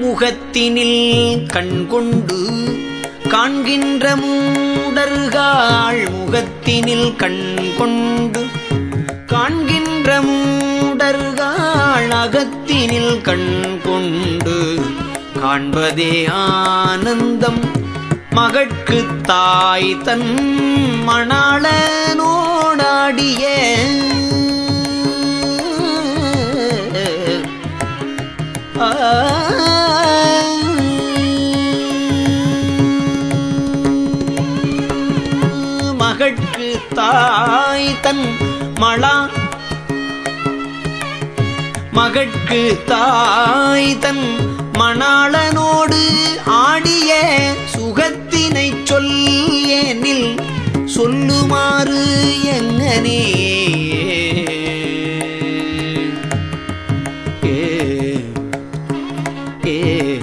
முகத்தினில் கண்கொண்டு காண்கின்ற மூடர்கள் முகத்தினில் கண்கொண்டு காண்கின்ற மூடர்கள் அகத்தினில் கண்கொண்டு காண்பதே ஆனந்தம். மகட்கு தாய் தன் மணாளனோடாடிய ஆ மகட்கு தாய் தன் மழா மகட்கு தாய் தன் மணாளனோடு ஆடிய சுகத்தினை சொல்லேனில் சொல்லுமாறு எங்கனே ஏ ஏ